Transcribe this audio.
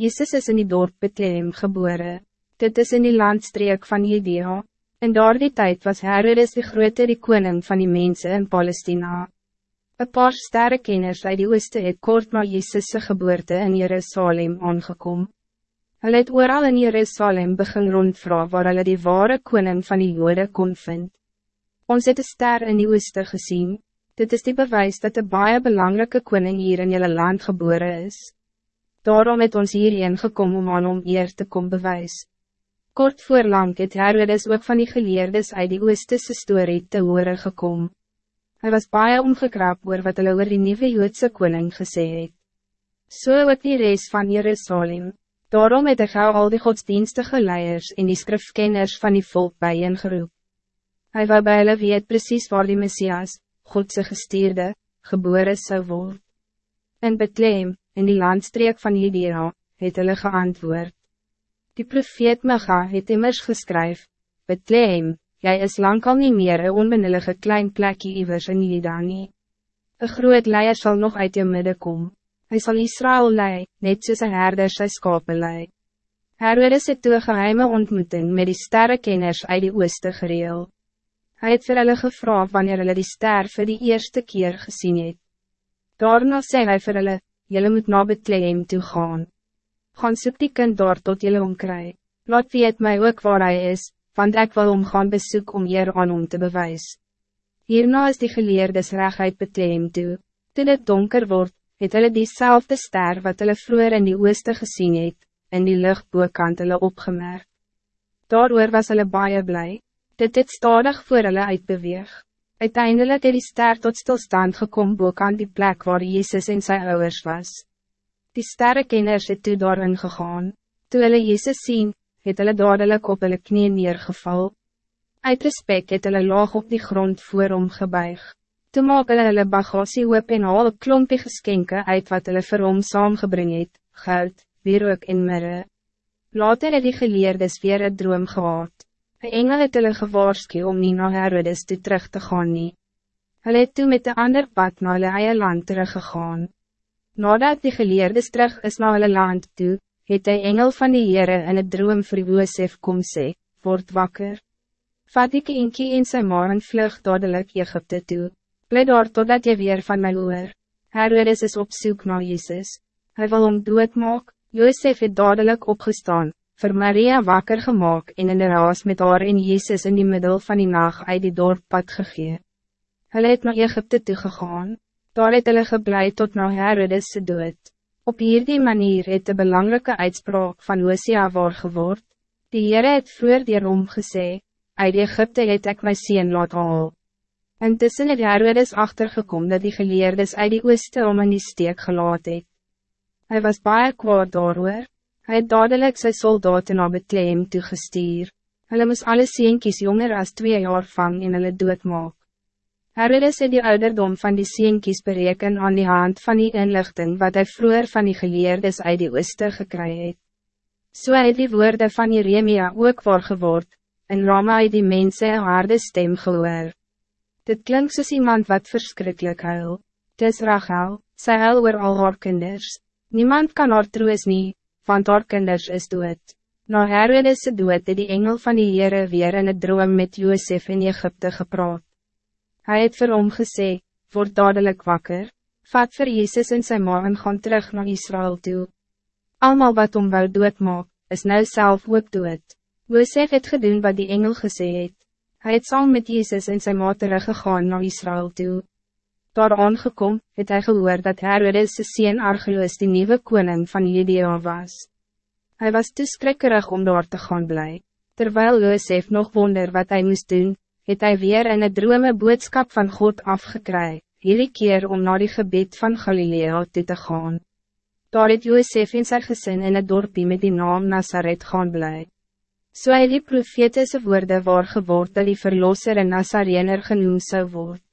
Jezus is in die dorp Bethlehem geboren. Dit is in die landstreek van Judea. In daardie tijd was Herodes de grote die koning van die mensen in Palestina. Een paar sterrenkenners uit die ooste het kort na Jezus' geboorte in Jerusalem aangekom. Hulle het ooral in Jerusalem begin rondvra waar hulle die ware koning van die jode kon vind. Ons het een ster in die ooste gezien. Dit is die bewijs dat de baie belangrijke koning hier in jullie land geboren is. Daarom het ons hierheen gekom om aan om eer te kom bewys. Kort voor lang het Herodes ook van die geleerdes uit die oostese story te horen gekom. Hij was baie omgekrap oor wat hulle oor die nieuwe Joodse koning gesê het. So ook die reis van Jerusalem. Daarom het hy al die godsdienstige leiers en die skrifkenners van die volk bijeengeroep. Hij wou by hulle weet precies waar die Messias, Godse gestuurde, geboren zou worden. In Bethlehem, in die landstreek van Judea, het hulle geantwoord. Die profeet Micha het immers geskryf, Bethlehem, jy is lang al nie meer een onbenullige klein plekje iwers in Juda nie. Een groot leier zal nog uit jou midden kom. Hij zal Israël lei, net soos een herder sy skape lei. Herodes het toe geheime ontmoeting met die sterrekenners uit die ooste gereel. Hij het vir hulle gevra wanneer hulle die ster vir die eerste keer gezien het. Daarna sê hy vir hulle, Jullie moet naar Bethlehem toe gaan. Gaan soek die kind daar tot jullie omkry. Laat weet mij ook waar hij is, want ik wil om gaan bezoek om hier aan om te bewijzen. Hierna is die geleerdes reg uit Bethlehem toe. Toen het donker wordt, het hulle diezelfde ster wat hulle vroeger in die ooste gezien het, in die luchtboekant hulle opgemerkt. Daardoor was hulle baie blij. Dit het stadig voor hulle uitbeweeg. Uiteindelijk het die ster tot stilstand gekom boek aan die plek waar Jezus en zijn ouders was. Die sterrenkenners het toe daarin gegaan. Toe hulle Jezus sien, het hulle dadelijk op hulle knie neergeval. Uit respect het hulle laag op die grond voor hom gebuig. Toe maak hulle hulle bagasie hoop en haal een klompie geskenke uit wat hulle vir hom saamgebring het, goud, wierook en mirre. Later het die geleerdes weer een droom gehad. Een engel het hulle gewaarskie om nie na Herodes toe terug te gaan nie. Hulle het toe met de ander pad na hulle eie land teruggegaan. Nadat die geleerdes terug is na hulle land toe, het die engel van die Heere in het droom vir Joosef kom sê, word wakker. Vat die kindje en sy maar en vlug dadelijk Egypte toe. Bly daar totdat jy weer van my hoor. Herodes is op zoek naar Jezus. Hij wil hom doodmaak. Joosef het dadelijk opgestaan, voor Maria wakker gemaakt en in de raas met haar en Jezus in die middel van die nacht uit die dorp pad gegee. Hulle het na Egypte toegegaan, daar het hulle geblei tot na Herodes se dood. Op hierdie manier het de belangrijke uitspraak van Hosea waar geword. Die Heere het vroeger dierom gesê, uit Egypte het ek my sien laat haal. Intussen het Herodes achtergekom dat die geleerdes uit die ooste om in die steek gelaat het. Hy was baie kwaad daarover. Hij het dadelijk sy soldaten naar Bethlehem toegestuur. Hulle moes alle seentjies jonger as twee jaar vang en hulle doodmaak. Herodes het die ouderdom van die seentjies bereken aan die hand van die inlichting wat hij vroeger van die geleerdes uit die ooste gekry het. So het die woorden van Jeremia ook waar geword, en Rama het die mense een harde stem gehoor. Dit klinkt soos iemand wat verschrikkelijk huil. Dis Rachel, sy huil oor al haar kinders. Niemand kan haar troos nie, want haar kinders is dood. Na Herodes se dood het die engel van die Heere weer in het droom met Josef in Egypte gepraat. Hij het vir hom gesê, word dadelijk wakker, vat vir Jezus en sy ma en gaan terug naar Israël toe. Almal wat om wou doodmaak, is nou zelf ook dood. Josef het gedoen wat die engel gesê het. Hij het saam met Jezus en sy ma teruggegaan naar Israël toe. Daar aangekom, het hij gehoord dat Herodes se sien Argeloos die nieuwe koning van Judea was. Hij was te skrikkerig om daar te gaan blij. Terwijl Josef nog wonder wat hij moest doen, het hij weer in het drome boodschap van God afgekry, hierdie keer om naar die gebied van Galilea toe te gaan. Daar het Josef en sy gezin in het dorpie met die naam Nazareth gaan blij. So hy die profetese woorde waar geword dat die verlosser in Nazarener genoemd zou worden.